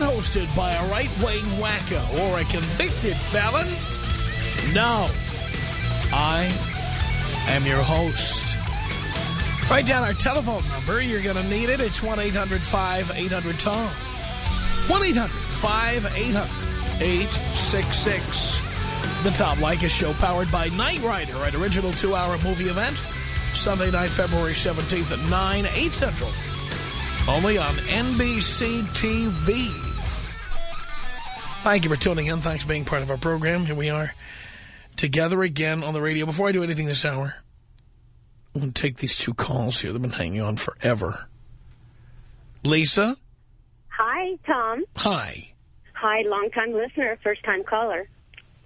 not hosted by a right-wing wacko or a convicted felon. No, I am your host. Write down our telephone number. You're going to need it. It's 1-800-5800-TOM. 1-800-5800-866. The Tom Leykis Show, powered by Knight Rider, an original two-hour movie event. Sunday night, February 17th at 9, 8 Central. Only on NBC TV. Thank you for tuning in. Thanks for being part of our program. Here we are together again on the radio. Before I do anything this hour, I'm going to take these two calls here. They've been hanging on forever. Lisa? Hi, Tom. Hi. Hi, long-time listener, first-time caller.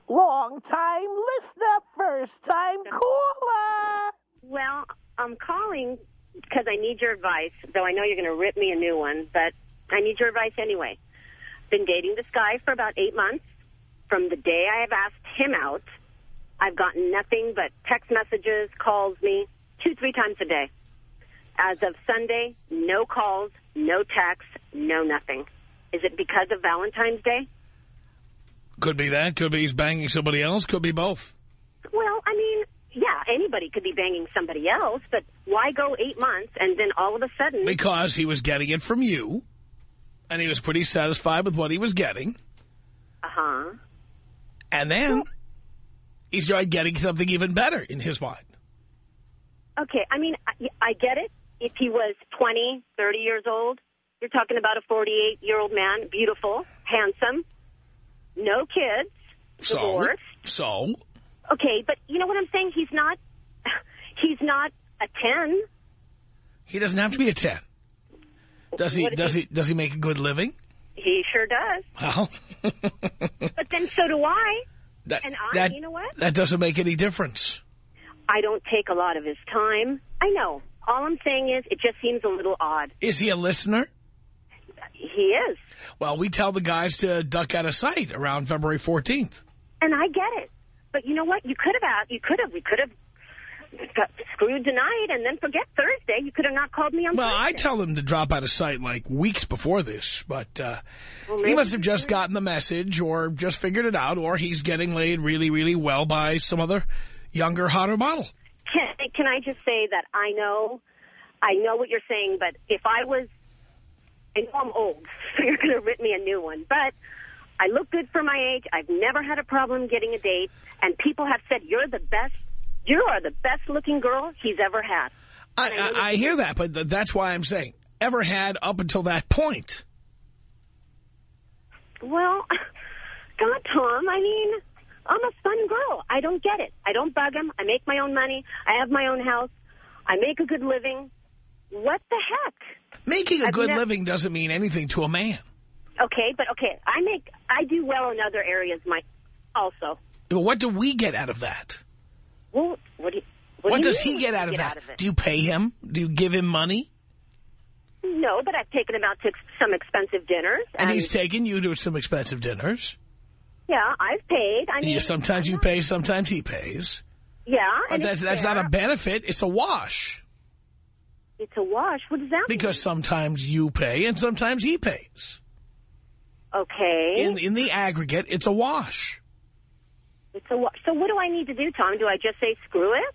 Long-time listener, first-time caller. Well, I'm calling because I need your advice, though I know you're going to rip me a new one, but I need your advice anyway. Been dating this guy for about eight months. From the day I have asked him out, I've gotten nothing but text messages, calls me, two, three times a day. As of Sunday, no calls, no texts, no nothing. Is it because of Valentine's Day? Could be that. Could be he's banging somebody else. Could be both. Well, I mean, yeah, anybody could be banging somebody else, but why go eight months and then all of a sudden... Because he was getting it from you, and he was pretty satisfied with what he was getting. Uh-huh. And then he started getting something even better in his mind. Okay, I mean, I, I get it. If he was 20, 30 years old, you're talking about a 48-year-old man, beautiful, handsome, no kids, So, divorced. so Okay, but you know what I'm saying? He's not, he's not a 10. he doesn't have to be a 10. Does he, does he, does he make a good living? He sure does. Well, But then so do I. that, And I, that, you know what? that doesn't make any difference. I don't take a lot of his time. I know. All I'm saying is it just seems a little odd. Is he a listener? He is. Well, we tell the guys to duck out of sight around February 14th. And I get it. But you know what? You could have asked. You could have. We could have got screwed tonight and then forget Thursday. You could have not called me on Well, Thursday. I tell him to drop out of sight like weeks before this, but uh, Well, he must have just gotten the message or just figured it out, or he's getting laid really, really well by some other younger, hotter model. Can, can I just say that I know, I know what you're saying, but if I was, I know I'm old, so you're going to rip me a new one, but I look good for my age. I've never had a problem getting a date, and people have said, you're the best, you are the best-looking girl he's ever had. I, I, I hear that, but th that's why I'm saying ever had up until that point. Well, God, Tom, I mean, I'm a fun girl. I don't get it. I don't bug him. I make my own money. I have my own house. I make a good living. What the heck? Making a I've good living doesn't mean anything to a man. Okay, but okay, I make, I do well in other areas, my, also. What do we get out of that? Well, what do you, what, What, do does he get out of you that? Out of? Do you pay him? Do you give him money? No, but I've taken him out to some expensive dinners. And he's taken you to some expensive dinners. yeah, I've paid. I mean, You- sometimes you pay, sometimes he pays. yeah, But and that's, that's not a benefit. It's a wash. It's a wash. What does that mean? Because sometimes you pay and sometimes he pays. Okay. In, in the aggregate, it's a wash. It's a wash. So what do I need to do, Tom? Do I just say screw it?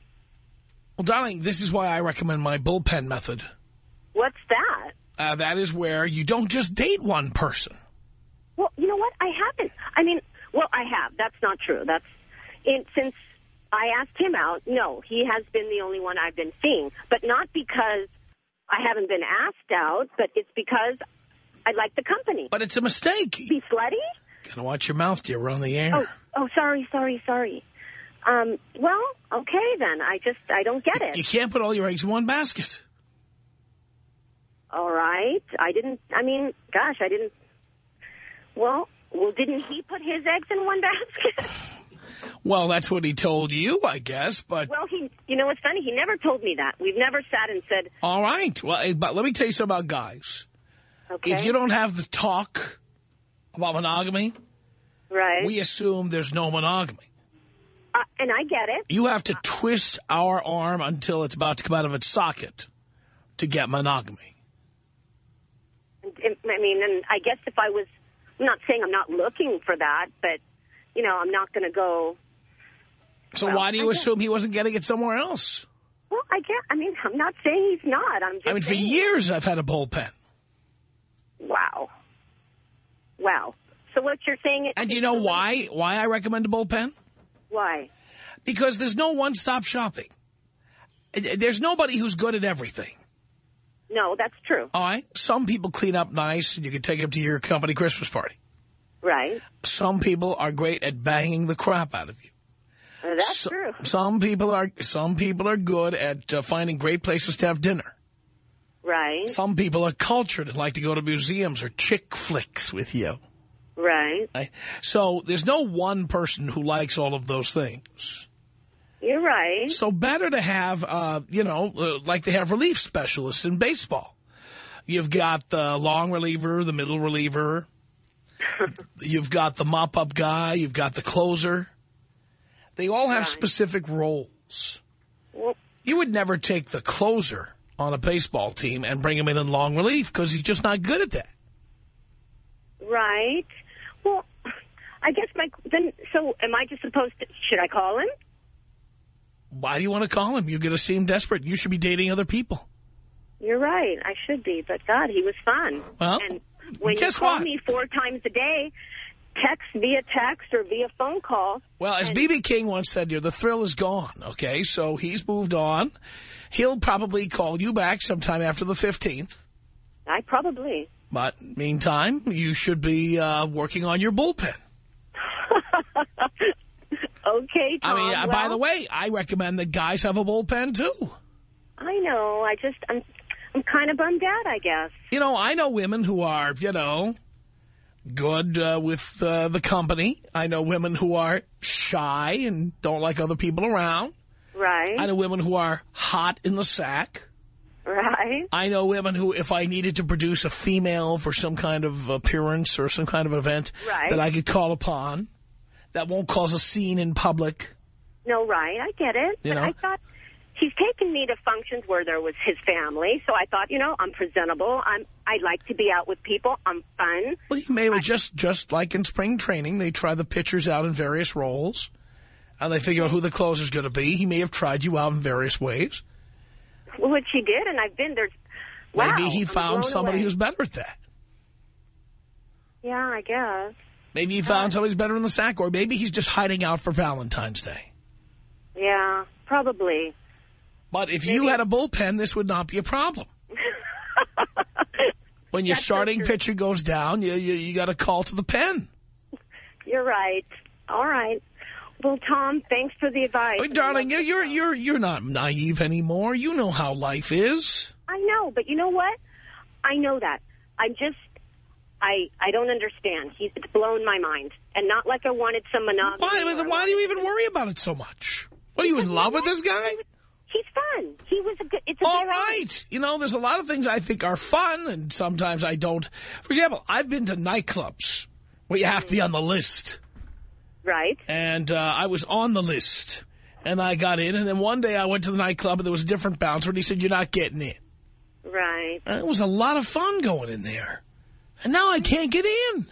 Well, darling, this is why I recommend my bullpen method. What's that? Uh, that is where you don't just date one person. Well, you know what? I haven't. I mean, well, I have. That's not true. That's in, since I asked him out. No, he has been the only one I've been seeing, but not because I haven't been asked out, but it's because I like the company. But it's a mistake. Be slutty? Gotta watch your mouth, dear. We're on the air. Oh, oh, sorry, sorry, sorry. Um, well, okay then. I just I don't get it. You can't put all your eggs in one basket. All right. I didn't. I mean, gosh, I didn't. Well, Well, didn't he put his eggs in one basket? Well, that's what he told you, I guess, but... well, he, you know what's funny? He never told me that. We've never sat and said, All right. Well, eh, but let me tell you something about guys. Okay, If you don't have the talk about monogamy, right? we assume there's no monogamy. uh, and I get it. You have to twist our arm until it's about to come out of its socket to get monogamy. I mean, and I guess if I was, I'm not saying I'm not looking for that, but, you know, I'm not going to go, So Well, why do you I guess- assume he wasn't getting it somewhere else? well, I get, I mean, I'm not saying he's not. I'm just I mean, for years I've had a bullpen. Wow. Wow. So what you're saying... is... And do you know why, why I recommend a bullpen? Why? Because there's no one-stop shopping. There's nobody who's good at everything. No, that's true. All right? Some people clean up nice and you can take them to your company Christmas party. Right. Some people are great at banging the crap out of you. That's So- true. Some people are some people are good at uh, finding great places to have dinner. Right. Some people are cultured and like to go to museums or chick flicks with you. Right. Right? So there's no one person who likes all of those things. You're right. So better to have, uh, you know, uh, like they have relief specialists in baseball. You've got the long reliever, the middle reliever. You've got the mop-up guy. You've got the closer. They all have Right. specific roles. Well, You would never take the closer on a baseball team and bring him in in long relief because he's just not good at that. right. Well, I guess my then. So, am I just supposed to? Should I call him? Why do you want to call him? You're going to seem desperate. You should be dating other people. You're right. I should be, but God, he was fun. Well, and when guess you call what? me four times a day, text via text or via phone call. Well, as B.B. King once said here, the thrill is gone, okay? So he's moved on. He'll probably call you back sometime after the 15th. I probably. But meantime, you should be uh, working on your bullpen. okay, Tom. I mean, uh, by the way, I recommend that guys have a bullpen, too. I know. I just I'm I'm kind of bummed out. I guess. You know, I know women who are, you know, good uh, with uh, the company. I know women who are shy and don't like other people around. Right. I know women who are hot in the sack. Right. I know women who, if I needed to produce a female for some kind of appearance or some kind of event, Right. that I could call upon, that won't cause a scene in public. No, right. I get it. You but know? I thought he's taken me to functions where there was his family, so I thought, you know, I'm presentable. I'm I like to be out with people. I'm fun. Well, you may have just, just like in spring training, they try the pitchers out in various roles, and they figure out who the closer's going to be. He may have tried you out in various ways. Well, Which he did, and I've been there. Wow, Maybe he I'm found somebody away. who's better at that. Yeah, I guess. Maybe he found somebody who's better in the sack, or maybe he's just hiding out for Valentine's Day. Yeah, probably. But if you had a bullpen, this would not be a problem. When your That's starting true. pitcher goes down, you you, you got to call to the pen. You're right. All right. Well, Tom, thanks for the advice. Oh, darling, you're you're you're you're not naive anymore. You know how life is. I know, but you know what? I know that. I just, I, I don't understand. He's it's blown my mind, and not like I wanted some monogamy. Why why do you even worry about it so much? What are you in love with this guy? He's fun. He was a good. It's a All good right. You know, there's a lot of things I think are fun, and sometimes I don't. For example, I've been to nightclubs where you have to be on the list. Right. and uh, I was on the list, and I got in, and then one day I went to the nightclub, and there was a different bouncer, and he said, you're not getting in. Right. And it was a lot of fun going in there, and now I can't get in.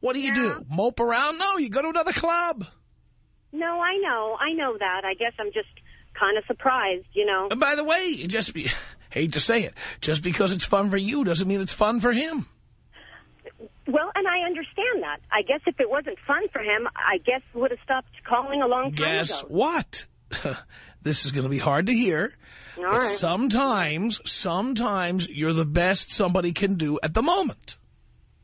What do you Yeah. do? Mope around? No, you go to another club. No, I know. I know that. I guess I'm just kind of surprised, you know. And by the way, just be, hate to say it, just because it's fun for you doesn't mean it's fun for him. Well, and I understand that. I guess if it wasn't fun for him, I guess would have stopped calling a long time Guess ago. what? this is going to be hard to hear. All but right. sometimes, sometimes you're the best somebody can do at the moment.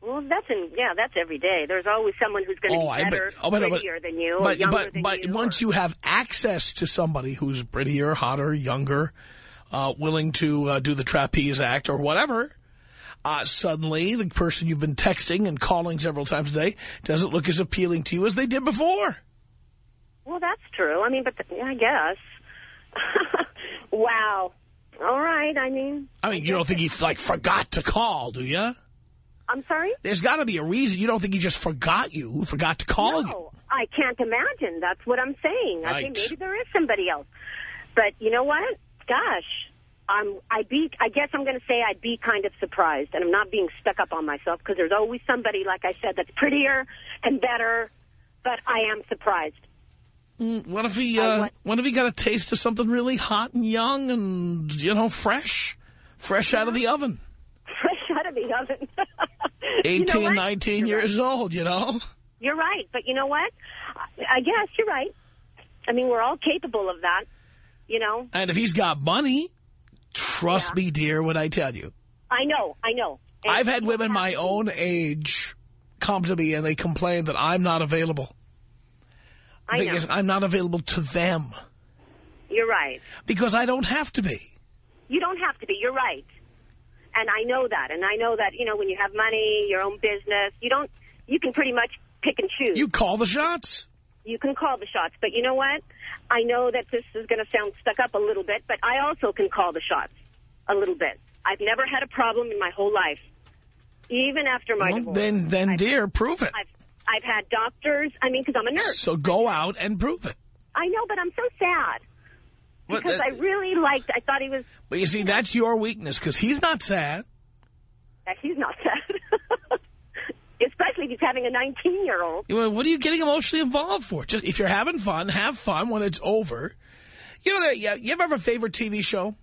Well, that's in, yeah, that's every day. There's always someone who's going to Oh, be I bet- better, oh, but- but- prettier than you, But, younger but, than but you. once or- you have access to somebody who's prettier, hotter, younger, uh, willing to uh, do the trapeze act or whatever, uh, suddenly the person you've been texting and calling several times a day doesn't look as appealing to you as they did before. Well, that's true. I mean, but I guess. wow. All right. I mean. I mean, you don't think he like forgot to call, do you? I'm sorry. There's got to be a reason. You don't think he just forgot you, forgot to call no, you? I can't imagine. That's what I'm saying. I think maybe there is somebody else. But you know what? Gosh, um, I'd be. I guess I'm going to say I'd be kind of surprised, and I'm not being stuck up on myself because there's always somebody, like I said, that's prettier and better. But I am surprised. Mm, What if he, uh, what if he got a taste of something really hot and young and, you know, fresh? Fresh out of the oven. Fresh out of the oven. You 18, know 19 You're years old, you know? You're right, but you know what? I guess you're right. I mean, we're all capable of that, you know? And if he's got money, trust Yeah. me, dear, when I tell you. I know, I know. And I've had women my have- own age come to me and they complain that I'm not available. I know. Because I'm not available to them. You're right. Because I don't have to be. You don't have to be. You're right. And I know that. And I know that, you know, when you have money, your own business, you don't, you can pretty much pick and choose. You call the shots. You can call the shots. But you know what? I know that this is going to sound stuck up a little bit, but I also can call the shots a little bit. I've never had a problem in my whole life, even after my Well, divorce. then, then I've, dear, prove it. I've, I've had doctors. I mean, because I'm a nurse. So go out and prove it. I know, but I'm so sad. Because that- I really liked, I thought he was, but you see, that's your weakness because he's not sad. he's not sad. Especially if he's having a 19-year-old. You know, What are you getting emotionally involved for? Just If you're having fun, have fun when it's over. You know, you ever have a favorite TV show?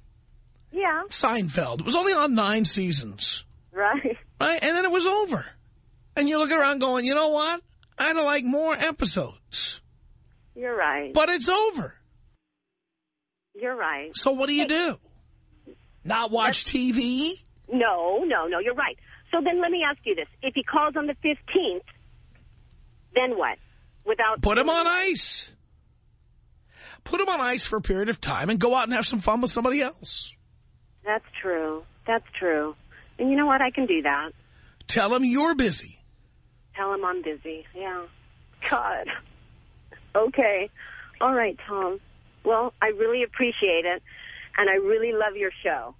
Yeah, Seinfeld. It was only on nine seasons, right. right? And then it was over. And you're looking around going, you know what? I'd like more episodes. You're right. But it's over. You're right. So what do you do? Not watch TV? No, no, no, you're right. So then let me ask you this. If he calls on the 15th, then what? Without Put him on ice. Put him on ice for a period of time and go out and have some fun with somebody else. That's true. That's true. And you know what? I can do that. Tell him you're busy. Tell him I'm busy. Yeah. God. Okay. All right, Tom. Well, I really appreciate it, and I really love your show.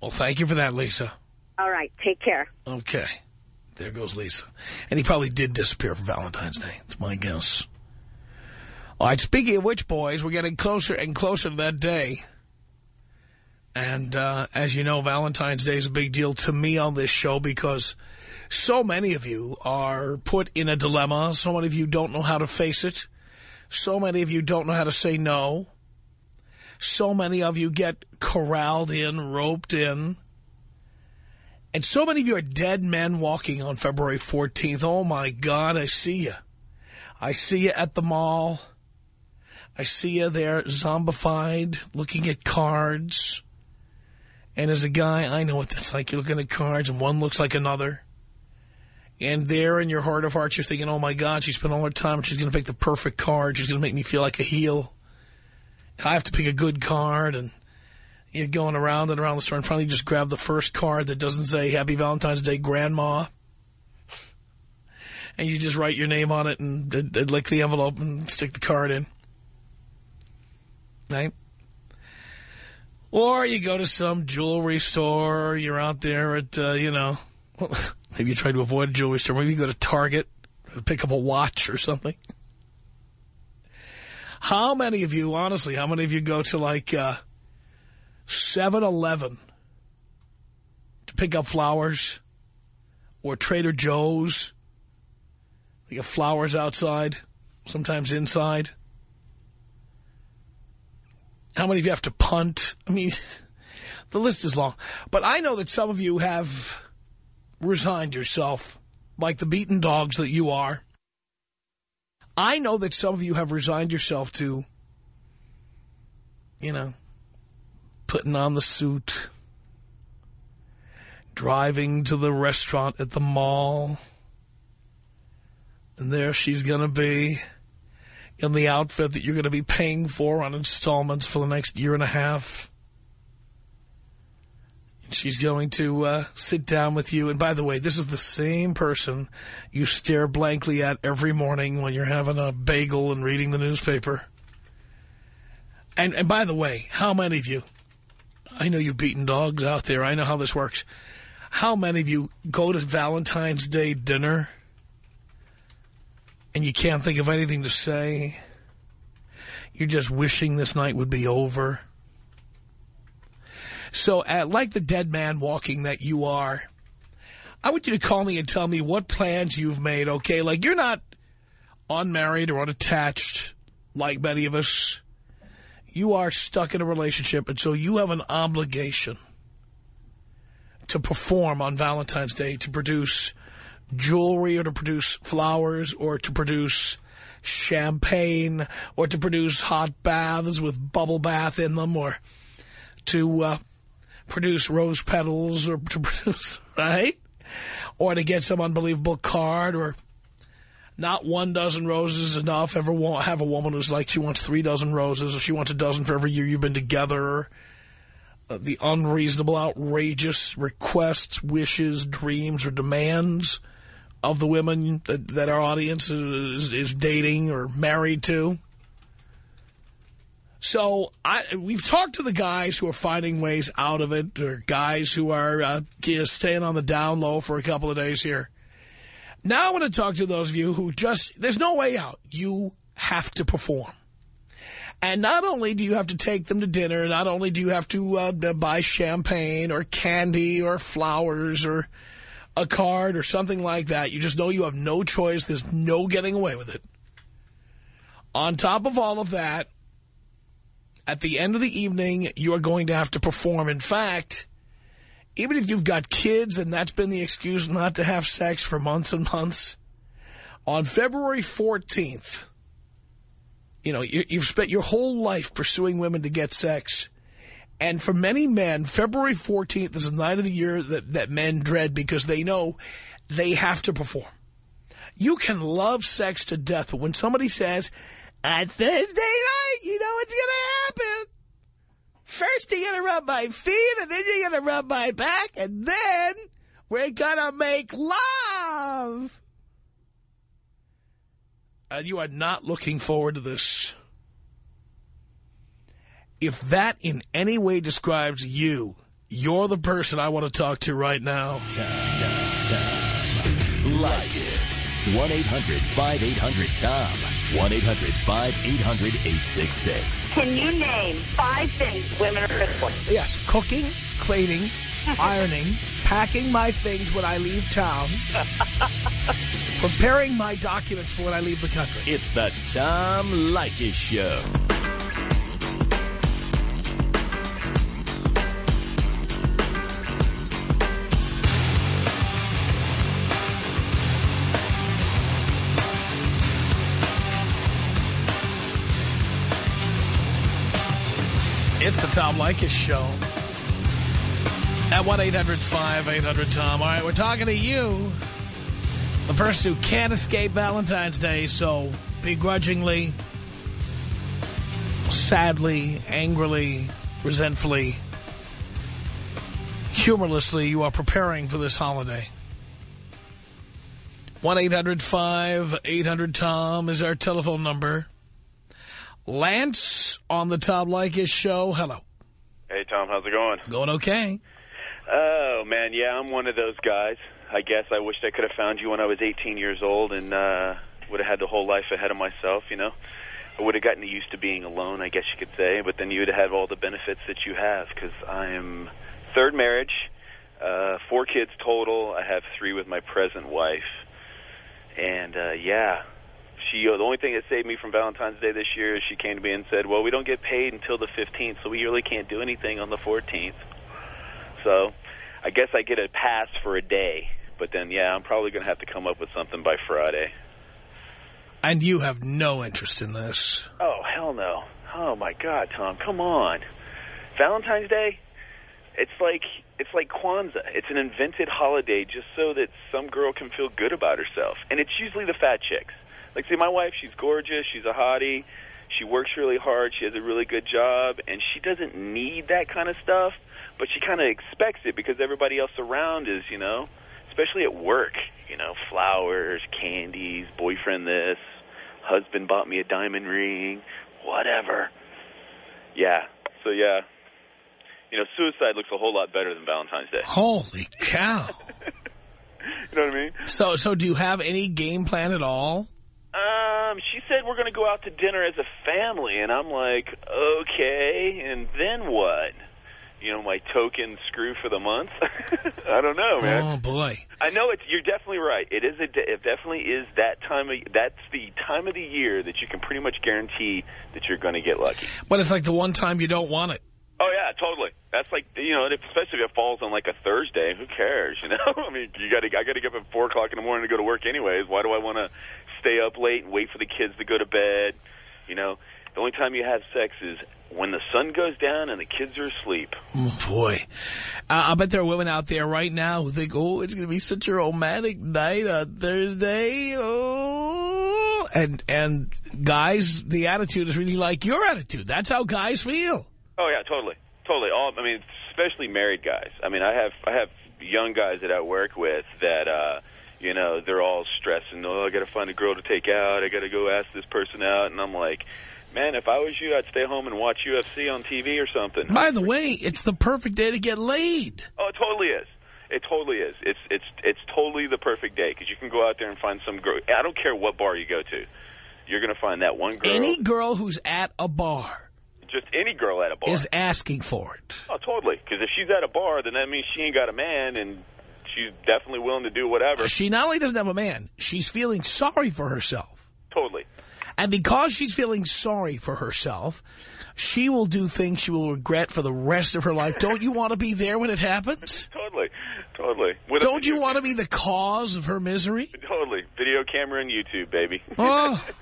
Well, thank you for that, Lisa. All right. Take care. Okay. There goes Lisa. And he probably did disappear for Valentine's Day. That's my guess. All right, speaking of which, boys, we're getting closer and closer to that day. And uh, as you know, Valentine's Day is a big deal to me on this show because so many of you are put in a dilemma. So many of you don't know how to face it. So many of you don't know how to say no. So many of you get corralled in, roped in. And so many of you are dead men walking on February 14th. Oh, my God, I see you. I see you at the mall. I see you there zombified, looking at cards. And as a guy, I know what that's like. You're looking at cards and one looks like another. And there in your heart of hearts, you're thinking, oh, my God, she spent all her time. She's going to pick the perfect card. She's going to make me feel like a heel. I have to pick a good card. And you're going around and around the store and finally just grab the first card that doesn't say Happy Valentine's Day, Grandma. And you just write your name on it and, and lick the envelope and stick the card in. Right? Or you go to some jewelry store, you're out there at, uh, you know, maybe you try to avoid a jewelry store. Maybe you go to Target, pick up a watch or something. How many of you, honestly, how many of you go to like uh, 7-Eleven to pick up flowers or Trader Joe's? They got flowers outside, sometimes inside. How many of you have to punt? I mean, the list is long. But I know that some of you have resigned yourself, like the beaten dogs that you are. I know that some of you have resigned yourself to, you know, putting on the suit, driving to the restaurant at the mall, and there she's going to be in the outfit that you're going to be paying for on installments for the next year and a half. She's going to uh, sit down with you. And by the way, this is the same person you stare blankly at every morning when you're having a bagel and reading the newspaper. And, and by the way, how many of you, I know you've beaten dogs out there. I know how this works. How many of you go to Valentine's Day dinner and you can't think of anything to say? You're just wishing this night would be over. So, uh, like the dead man walking that you are, I want you to call me and tell me what plans you've made, okay? Like, you're not unmarried or unattached like many of us. You are stuck in a relationship, and so you have an obligation to perform on Valentine's Day, to produce jewelry or to produce flowers or to produce champagne or to produce hot baths with bubble bath in them or to uh, produce rose petals or to produce, right? Or to get some unbelievable card or not one dozen roses is enough. Ever have a woman who's like she wants three dozen roses or she wants a dozen for every year you've been together. Uh, the unreasonable, outrageous requests, wishes, dreams, or demands of the women that, that our audience is, is dating or married to. So I, we've talked to the guys who are finding ways out of it, or guys who are uh, staying on the down low for a couple of days here. Now I want to talk to those of you who just, there's no way out. You have to perform. And not only do you have to take them to dinner, not only do you have to uh, buy champagne or candy or flowers or a card or something like that, you just know you have no choice. There's no getting away with it. On top of all of that, at the end of the evening, you are going to have to perform. In fact, even if you've got kids and that's been the excuse not to have sex for months and months, on February 14th, you know, you, have spent your whole life pursuing women to get sex. And for many men, February 14th is the night of the year that, that men dread because they know they have to perform. You can love sex to death, but when somebody says, on Thursday night, you know what's going to happen. First you're going to rub my feet, and then you're going to rub my back, and then we're going to make love. And you are not looking forward to this. If that in any way describes you, you're the person I want to talk to right now. Tom, Tom, Tom. Like it. 1-800-5800-TOM. 1-800-5800-866. Can you name five things women are good for? Yes, cooking, cleaning, ironing, packing my things when I leave town, preparing my documents for when I leave the country. It's the Tom Leykis Show. Tom Leykis Show. At 1-800-5800-TOM. All right, we're talking to you. The person who can't escape Valentine's Day, so begrudgingly, sadly, angrily, resentfully, humorlessly, you are preparing for this holiday. 1-800-5800-TOM is our telephone number. Lance on the Tom Leykis show. Hello. Hey, Tom. How's it going? Going okay. Oh, man. Yeah, I'm one of those guys. I guess I wished I could have found you when I was 18 years old and uh, would have had the whole life ahead of myself, you know. I would have gotten used to being alone, I guess you could say, but then you would have all the benefits that you have because I am third marriage, uh, four kids total. I have three with my present wife. And, uh, yeah, she uh, the only thing that saved me from Valentine's Day this year is she came to me and said, "Well, we don't get paid until the 15th, so we really can't do anything on the 14th." So, I guess I get a pass for a day, but then yeah, I'm probably going to have to come up with something by Friday. And you have no interest in this. Oh, hell no. Oh my god, Tom, come on. Valentine's Day? It's like it's like Kwanzaa. It's an invented holiday just so that some girl can feel good about herself. And it's usually the fat chicks. Like, see, my wife, she's gorgeous. She's a hottie. She works really hard. She has a really good job, and she doesn't need that kind of stuff, but she kind of expects it because everybody else around is, you know, especially at work, you know, flowers, candies, boyfriend this, husband bought me a diamond ring, whatever. Yeah. So yeah. You know, suicide looks a whole lot better than Valentine's Day. Holy cow. you know what I mean? So, so do you have any game plan at all? Um, she said we're going to go out to dinner as a family, and I'm like, okay, and then what? You know, my token screw for the month. I don't know, man. Oh boy. I know it's. You're definitely right. It is a. It definitely is that time of. That's the time of the year that you can pretty much guarantee that you're going to get lucky. But it's like the one time you don't want it. Oh yeah, totally. That's like you know, especially if it falls on like a Thursday. Who cares? You know, I mean, you got to. I got to get up at four o'clock in the morning to go to work anyways. Why do I want to stay up late and wait for the kids to go to bed? You know, the only time you have sex is when the sun goes down and the kids are asleep. Oh, boy. Uh, I bet there are women out there right now who think, oh, it's going to be such a romantic night on Thursday. Oh, and, and guys, the attitude is really like your attitude. That's how guys feel. Oh, yeah, totally. Totally. All, I mean, especially married guys. I mean, I have, I have young guys that I work with that, uh, you know, they're all stressing. Oh, I got to find a girl to take out. I got to go ask this person out. And I'm like, man, if I was you, I'd stay home and watch UFC on TV or something. By the way, it's the perfect day to get laid. Oh, it totally is. It totally is. It's it's it's totally the perfect day because you can go out there and find some girl. I don't care what bar you go to, you're going to find that one girl. Any girl who's at a bar. Just any girl at a bar. Is asking for it. Oh, totally. Because if she's at a bar, then that means she ain't got a man, and she's definitely willing to do whatever. She not only doesn't have a man, she's feeling sorry for herself. Totally. And because she's feeling sorry for herself, she will do things she will regret for the rest of her life. Don't you want to be there when it happens? Totally. Totally. With Don't you want to be the cause of her misery? Totally. Video camera and YouTube, baby. Oh.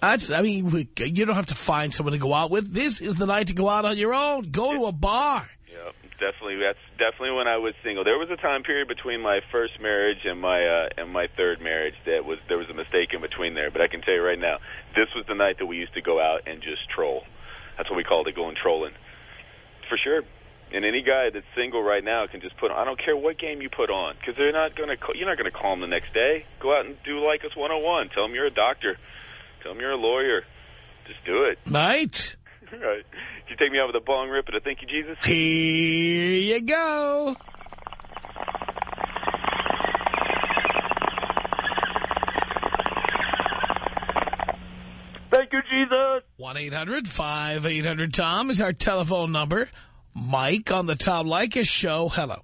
That's, I mean, you don't have to find someone to go out with. This is the night to go out on your own. Go to a bar. Yeah, definitely. That's definitely when I was single. There was a time period between my first marriage and my uh, and my third marriage that was there was a mistake in between there. But I can tell you right now, this was the night that we used to go out and just troll. That's what we called it, going trolling, for sure. And any guy that's single right now can just put on. I don't care what game you put on because they're not gonna. You're not gonna call them the next day. Go out and do Leykis 101. Tell them you're a doctor. Tell them you're a lawyer. Just do it. Right. right. Did you take me out with a bong rip and a thank you, Jesus? Here you go. Thank you, Jesus. 1-800-5800-TOM is our telephone number. Mike on the Tom Leykis show. Hello.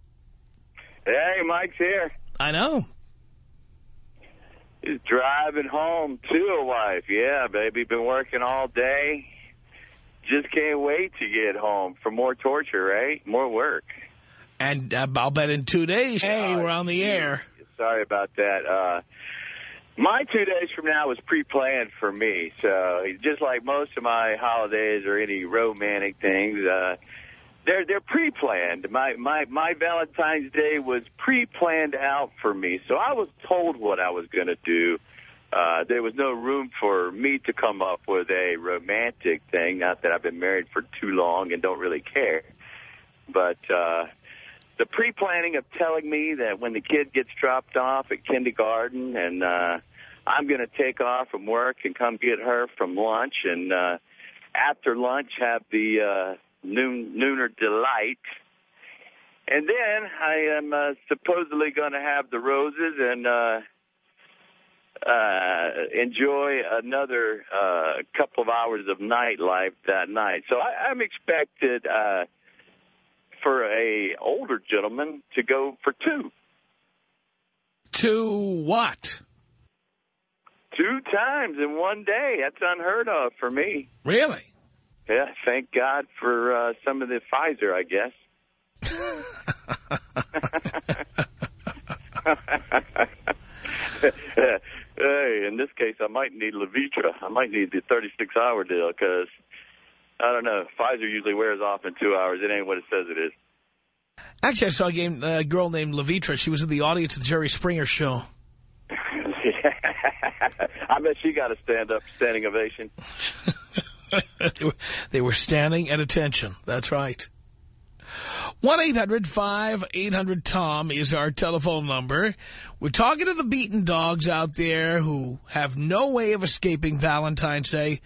Hey, Mike's here. I know. He's driving home to a wife. Yeah, baby. Been working all day. Just can't wait to get home for more torture, right? More work. And uh, I'll bet in two days, hey, we're on the air. Sorry about that. Uh, my two days from now is pre-planned for me. So just like most of my holidays or any romantic things, uh, they're they're pre-planned. My my my Valentine's Day was pre-planned out for me, so I was told what I was going to do. Uh, there was no room for me to come up with a romantic thing. Not that I've been married for too long and don't really care, but uh, the pre-planning of telling me that when the kid gets dropped off at kindergarten and uh, I'm going to take off from work and come get her from lunch and uh, after lunch have the uh, noon nooner delight. And then I am uh, supposedly going to have the roses and uh, uh, enjoy another uh, couple of hours of nightlife that night. So I, I'm expected uh, for a older gentleman to go for two. To what? Two times in one day. That's unheard of for me. Really? Yeah, thank God for uh, some of the Pfizer, I guess. hey, in this case, I might need Levitra. I might need the 36-hour deal because, I don't know, Pfizer usually wears off in two hours. It ain't what it says it is. Actually, I saw a, game, a girl named Levitra. She was in the audience at the Jerry Springer show. I bet she got a stand-up standing ovation. they, were, they were standing at attention. That's right. 1-800-5800-TOM is our telephone number. We're talking to the beaten dogs out there who have no way of escaping Valentine's Day,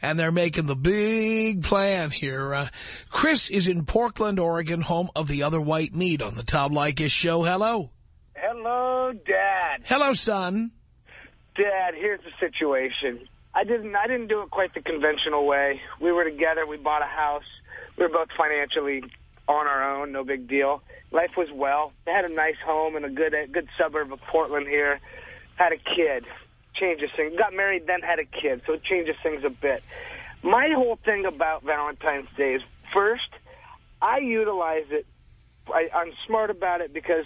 and they're making the big plan here. Uh, Chris is in Portland, Oregon, home of the other white meat on the Tom Leykis show. Hello. Hello, Dad. Hello, son. Dad, here's the situation. I didn't I didn't do it quite the conventional way. We were together, we bought a house. We were both financially on our own, no big deal. Life was well. They had a nice home in a good a good suburb of Portland here. Had a kid. Changes things. Got married, then had a kid, so it changes things a bit. My whole thing about Valentine's Day is, first, I utilize it. I, I'm smart about it because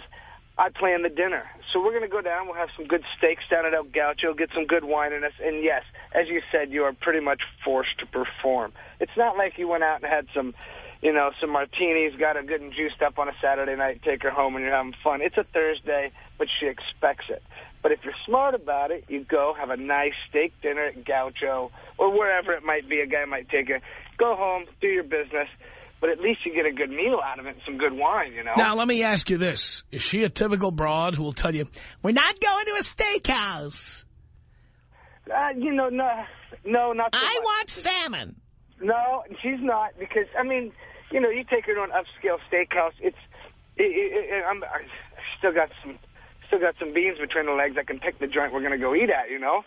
I plan the dinner. So we're going to go down. We'll have some good steaks down at El Gaucho, get some good wine in us. And yes, as you said, you are pretty much forced to perform. It's not like you went out and had some, you know, some martinis, got her good and juiced up on a Saturday night, take her home and you're having fun. It's a Thursday, but she expects it. But if you're smart about it, you go have a nice steak dinner at Gaucho or wherever it might be. A guy might take you. Go home, do your business but at least you get a good meal out of it and some good wine, you know? Now, let me ask you this. Is she a typical broad who will tell you, we're not going to a steakhouse? Uh, you know, no, no, not so I much. want salmon. No, and she's not, because, I mean, you know, you take her to an upscale steakhouse, it's, it, it, it, I'm, I still got some, still got some beans between the legs. I can pick the joint we're going to go eat at, you know?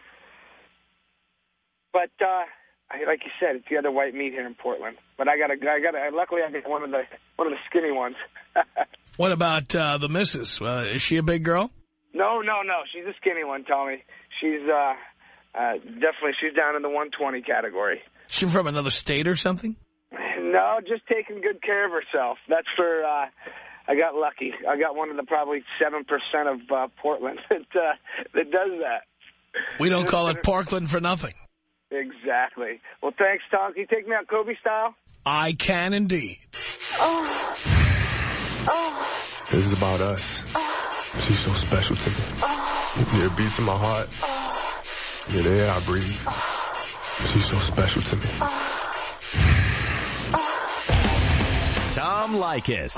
But, uh, I, like you said, it's the other white meat here in Portland. But I got a, I got a, luckily I got one of the, one of the skinny ones. What about uh, the missus? Uh, is she a big girl? no, no, no, she's a skinny one, Tommy. She's, uh, uh, definitely, she's down in the 120 category. She from another state or something? No, just taking good care of herself. That's for, uh, I got lucky. I got one of the probably 7% of uh, Portland that, uh, that does that. We don't call it Porkland for nothing. Exactly. Well, thanks, Tom. Can you take me out Kobe style? I can indeed. Oh. Oh. This is about us. She's so special to me. Yeah, it beats in my heart. Yeah, the air I breathe. She's so special to me. Tom Leykis.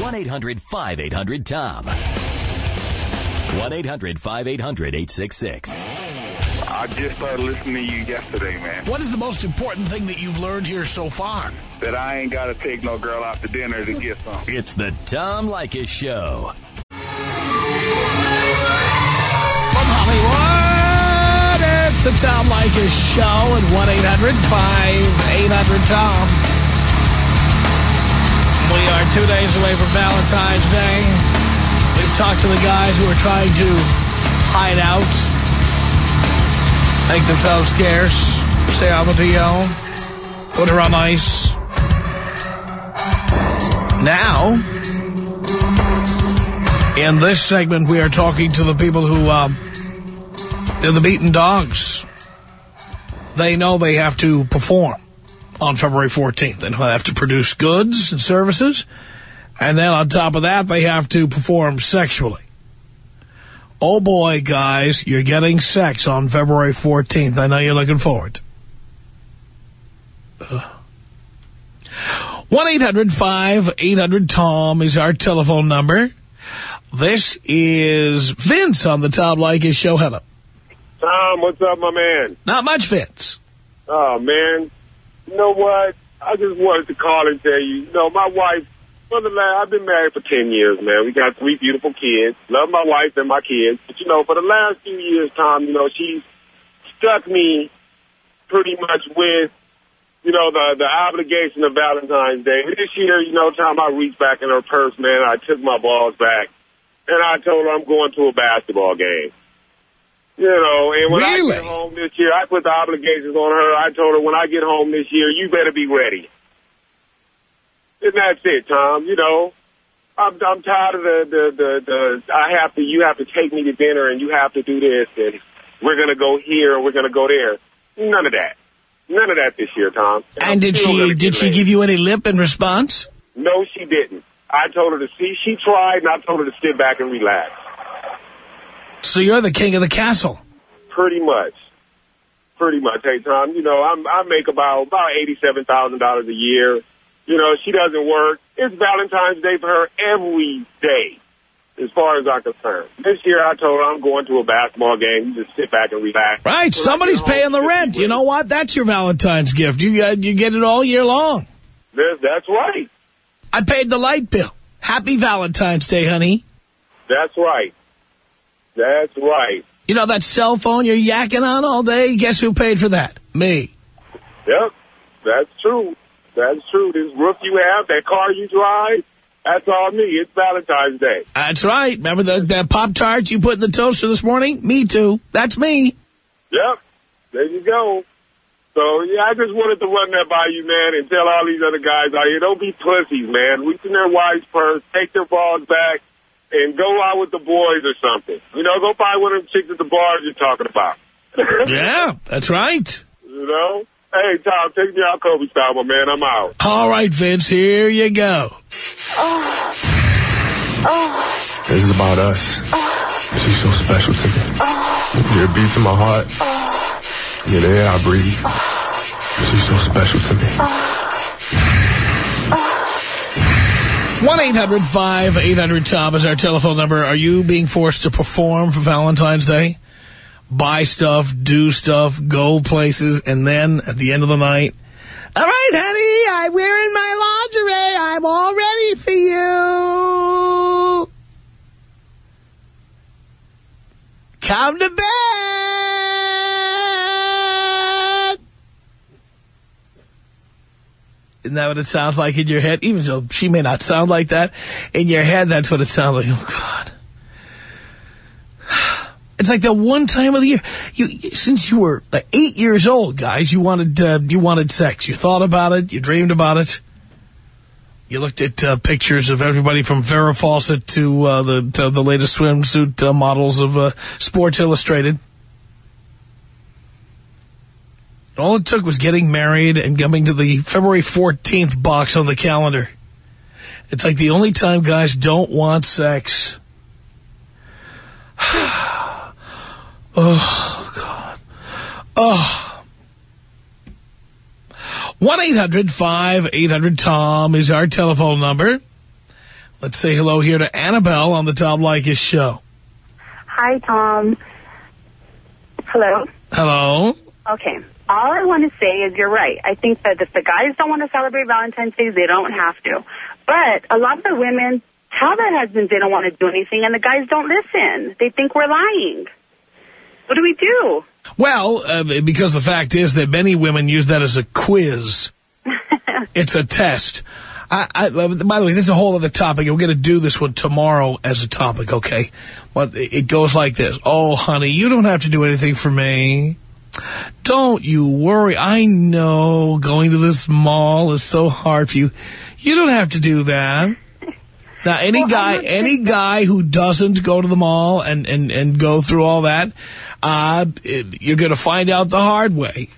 1-800-5800-TOM. 1-800-5800-866. I just started listening to you yesterday, man. What is the most important thing that you've learned here so far? That I ain't got to take no girl out to dinner to get some. It's the Tom Leykis Show. From Hollywood, it's the Tom Leykis Show at 1-800-5800-TOM. We are two days away from Valentine's Day. We've talked to the guys who are trying to hide out, make themselves scarce, stay on the DL, put her on ice. Now, in this segment, we are talking to the people who, um, they're the beaten dogs. They know they have to perform on February 14th. They have to produce goods and services. And then on top of that, they have to perform sexually. Oh boy, guys, you're getting sex on February 14th. I know you're looking forward. 1-800-5800-TOM is our telephone number. This is Vince on the Tom Leykis show. Hello. Tom, what's up, my man? Not much, Vince. Oh, man. You know what? I just wanted to call and tell you, you know, my wife, for the last, I've been married for 10 years, man. We got three beautiful kids. Love my wife and my kids. But, you know, for the last few years, Tom, you know, she's stuck me pretty much with, you know, the, the obligation of Valentine's Day. This year, you know, Tom, I reached back in her purse, man. I took my balls back. And I told her I'm going to a basketball game. You know, and when Really? I get home this year, I put the obligations on her. I told her when I get home this year, you better be ready. And that's it, Tom. You know, I'm I'm tired of the the the, the I have to you have to take me to dinner and you have to do this and we're gonna go here and we're gonna go there. None of that. None of that this year, Tom. And I'm did she did she give you any lip in response? No, she didn't. I told her to see. She tried, and I told her to sit back and relax. So you're the king of the castle. Pretty much. Pretty much. Hey, Tom, you know, I'm, I make about, about $87,000 a year. You know, she doesn't work. It's Valentine's Day for her every day, as far as I'm concerned. This year I told her I'm going to a basketball game. You just sit back and relax. Right. So Somebody's home, paying the rent. You know what? That's your Valentine's gift. You, uh, you get it all year long. That's, that's right. I paid the light bill. Happy Valentine's Day, honey. That's right. That's right. You know that cell phone you're yakking on all day? Guess who paid for that? Me. Yep. That's true. That's true. This roof you have, that car you drive, that's all me. It's Valentine's Day. That's right. Remember the, the Pop-Tarts you put in the toaster this morning? Me too. That's me. Yep. There you go. So, yeah, I just wanted to run that by you, man, and tell all these other guys out here, don't be pussies, man. Reach in their wives' purse, take their balls back, and go out with the boys or something. You know, go buy one of them chicks at the bars you're talking about. Yeah, that's right. You know? Hey, Tom, take me out Kobe style, my man. I'm out. All right, Vince, here you go. oh, oh. This is about us. Oh. She's so special to me. Oh. Yeah, it beats in my heart. Yeah, the air I breathe. She's so special to me. 1-800-5800-TOM is our telephone number. Are you being forced to perform for Valentine's Day? Buy stuff, do stuff, go places, and then at the end of the night, all right, honey, I'm wearing my lingerie. I'm all ready for you. Come to bed. Isn't that what it sounds like in your head? Even though she may not sound like that, in your head, that's what it sounds like. Oh, God. It's like the one time of the year. You, since you were like eight years old, guys, you wanted uh, you wanted sex. You thought about it. You dreamed about it. You looked at uh, pictures of everybody from Farrah Fawcett to uh, the to the latest swimsuit uh, models of uh, Sports Illustrated. All it took was getting married and coming to the February 14th box on the calendar. It's like the only time guys don't want sex. oh, God. Oh. 1-800-5800-TOM is our telephone number. Let's say hello here to Annabelle on the Tom Leykis show. Hi, Tom. Hello. Hello. Okay. All I want to say is you're right. I think that if the guys don't want to celebrate Valentine's Day, they don't have to. But a lot of the women tell their husbands they don't want to do anything, and the guys don't listen. They think we're lying. What do we do? Well, uh, because the fact is that many women use that as a quiz. it's a test. I, I, by the way, this is a whole other topic. We're going to do this one tomorrow as a topic, okay? But it goes like this. Oh, honey, you don't have to do anything for me. Don't you worry. I know going to this mall is so hard for you. You don't have to do that. Now, any Well, guy, any guy who doesn't go to the mall and, and, and go through all that, uh, you're going to find out the hard way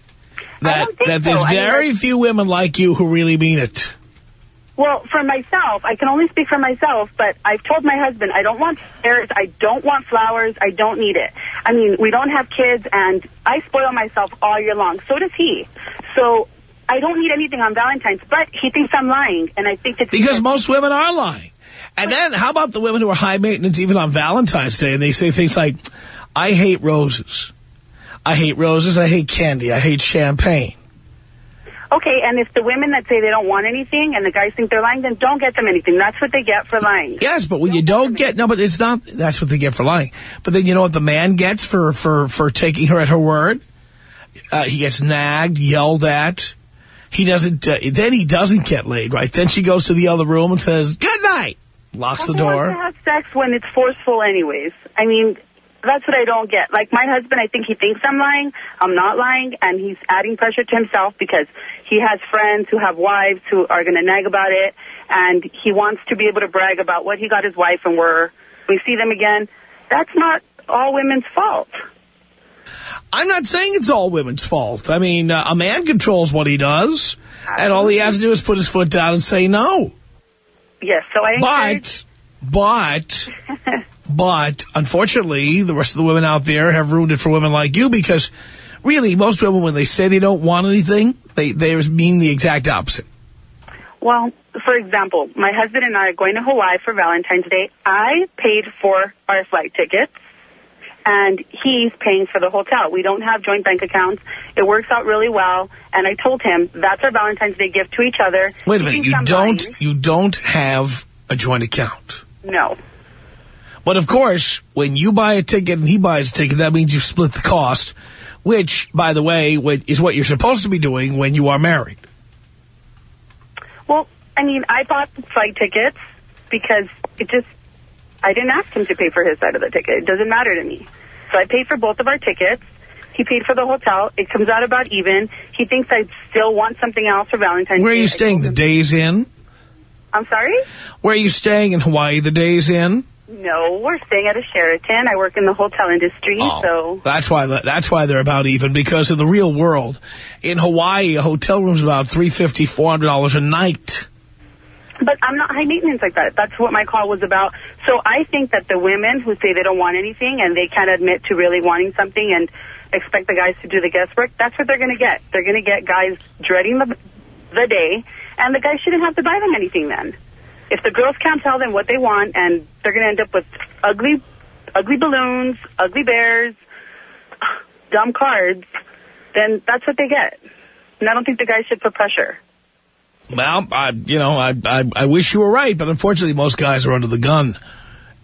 that, that there's so. I mean, very few women like you who really mean it. Well, for myself, I can only speak for myself, but I've told my husband I don't want flowers, I don't want flowers, I don't need it. I mean, we don't have kids, and I spoil myself all year long. So does he. So I don't need anything on Valentine's, but he thinks I'm lying, and I think it's Because most women are lying. And then how about the women who are high maintenance even on Valentine's Day and they say things like, I hate roses. I hate roses. I hate candy. I hate champagne. Okay, and if the women that say they don't want anything and the guys think they're lying, then don't get them anything. That's what they get for lying. Yes, but when you don't get, no, but it's not, that's what they get for lying. But then you know what the man gets for, for, for taking her at her word? Uh, he gets nagged, yelled at. He doesn't, uh, then he doesn't get laid, right? Then she goes to the other room and says, good night. Locks the Who wants door. to have sex when it's forceful anyways? I mean, that's what I don't get. Like, my husband, I think he thinks I'm lying. I'm not lying, and he's adding pressure to himself because he has friends who have wives who are going to nag about it, and he wants to be able to brag about what he got his wife and we're, we see them again. That's not all women's fault. I'm not saying it's all women's fault. I mean, uh, a man controls what he does, and all he has to do is put his foot down and say no. Yes, so I encourage... But, but, But unfortunately, the rest of the women out there have ruined it for women like you because really, most women, when they say they don't want anything, they, they mean the exact opposite. Well, for example, my husband and I are going to Hawaii for Valentine's Day. I paid for our flight tickets, and he's paying for the hotel. We don't have joint bank accounts. It works out really well, and I told him that's our Valentine's Day gift to each other. Wait a minute, you don't, you don't have a joint account. No. But of course, when you buy a ticket and he buys a ticket, that means you split the cost, which, by the way, is what you're supposed to be doing when you are married. Well, I mean, I bought the flight tickets because it just, I didn't ask him to pay for his side of the ticket. It doesn't matter to me. So I paid for both of our tickets. He paid for the hotel. It comes out about even. He thinks I still want something else for Valentine's Day. Where are you I staying? The Days Inn? I'm sorry? Where are you staying in Hawaii? The Days Inn? No, we're staying at a Sheraton. I work in the hotel industry, Oh. so That's why that's why they're about even because in the real world, in Hawaii, a hotel room's about three fifty, four hundred dollars a night. But I'm not high maintenance like that. That's what my call was about. So I think that the women who say they don't want anything and they can't admit to really wanting something and expect the guys to do the guesswork, that's what they're going to get. They're going to get guys dreading the, the day, and the guys shouldn't have to buy them anything then. If the girls can't tell them what they want and they're going to end up with ugly, ugly balloons, ugly bears, dumb cards, then that's what they get. And I don't think the guys should put pressure. Well, I, you know, I, I I wish you were right, but unfortunately, most guys are under the gun.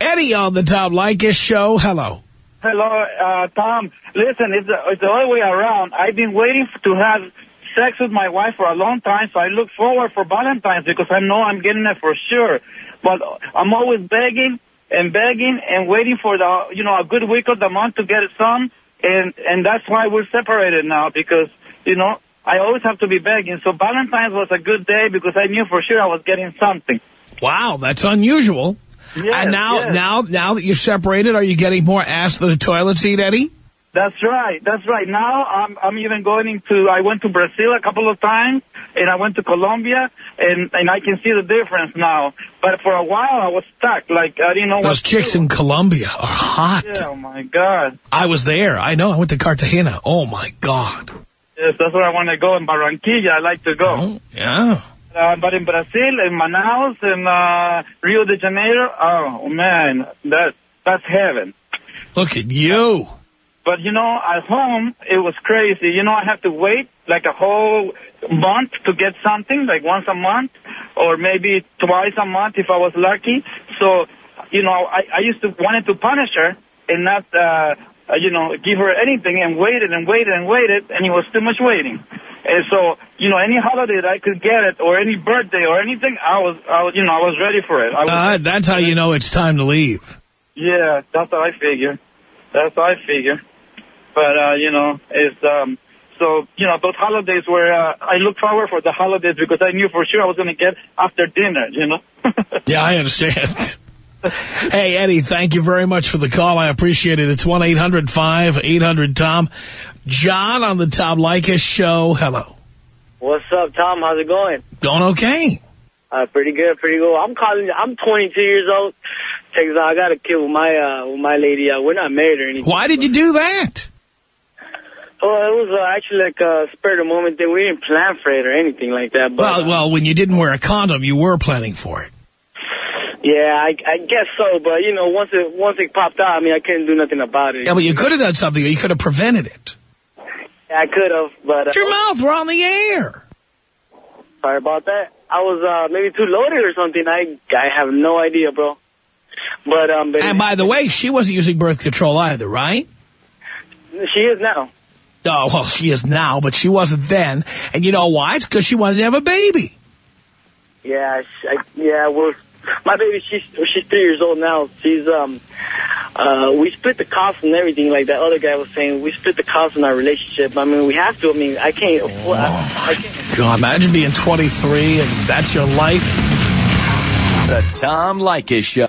Eddie on the Tom Leykis show. Hello. Hello, uh, Tom. Listen, it's the, it's the other way around. I've been waiting to have sex with my wife for a long time, so I look forward for Valentine's because I know I'm getting it for sure. But I'm always begging and begging and waiting for the, you know, a good week of the month to get it some. And, and that's why we're separated now because, you know, I always have to be begging. So Valentine's was a good day because I knew for sure I was getting something. Wow, that's unusual. Yes, and now, yes. now, now that you're separated, are you getting more ass than a toilet seat, Eddie? That's right. That's right. Now I'm I'm even going into. I went to Brazil a couple of times, and I went to Colombia, and and I can see the difference now. But for a while I was stuck. Like I didn't know. Those to chicks in Colombia are hot. Yeah, oh my God. I was there. I know. I went to Cartagena. Oh my God. Yes, that's where I want to go. In Barranquilla, I like to go. Oh, yeah. Uh, but in Brazil, in Manaus, in uh, Rio de Janeiro, oh man, that that's heaven. Look at you. But you know, at home it was crazy. You know, I have to wait like a whole month to get something, like once a month, or maybe twice a month if I was lucky. So, you know, I, I used to wanted to punish her and not, uh, you know, give her anything, and waited and waited and waited, and it was too much waiting. And so, you know, any holiday that I could get it, or any birthday, or anything, I was, I was, you know, I was ready for it. I was, Uh, that's how you know it's time to leave. yeah, that's what I figure. That's what I figure. But uh, you know, it's um so you know, those holidays where uh, I look forward for the holidays because I knew for sure I was gonna get after dinner, you know. Yeah, I understand. hey, Eddie, thank you very much for the call. I appreciate it. It's 1-800-5800-TOM. John on the Tom Leykis show. Hello. What's up, Tom? How's it going? Going okay. Uh, pretty good, pretty good. I'm calling. I'm 22 years old. Check this out. I got a kid with my uh with my lady. Uh, we're not married or anything. Why did you do that? Well, it was uh, actually like a spur of the moment thing. We didn't plan for it or anything like that. But Well, well, when you didn't wear a condom, you were planning for it. yeah, I, I guess so. But you know, once it once it popped out, I mean, I couldn't do nothing about it. Yeah, but you could have done something. You could have prevented it. Yeah, I could have, but uh, your mouth. We're on the air. sorry about that. I was uh maybe too loaded or something. I I have no idea, bro. But um, but And by the way, she wasn't using birth control either, right? she is now. Oh, well, she is now, but she wasn't then. And you know why? It's because she wanted to have a baby. Yeah, I, yeah. We're my baby. She's she's three years old now. She's um uh we split the cost and everything like that other guy was saying. We split the cost in our relationship. I mean, we have to. I mean, I can't. afford I, I can't. God, imagine being 23 and that's your life. The Tom Leykis Show.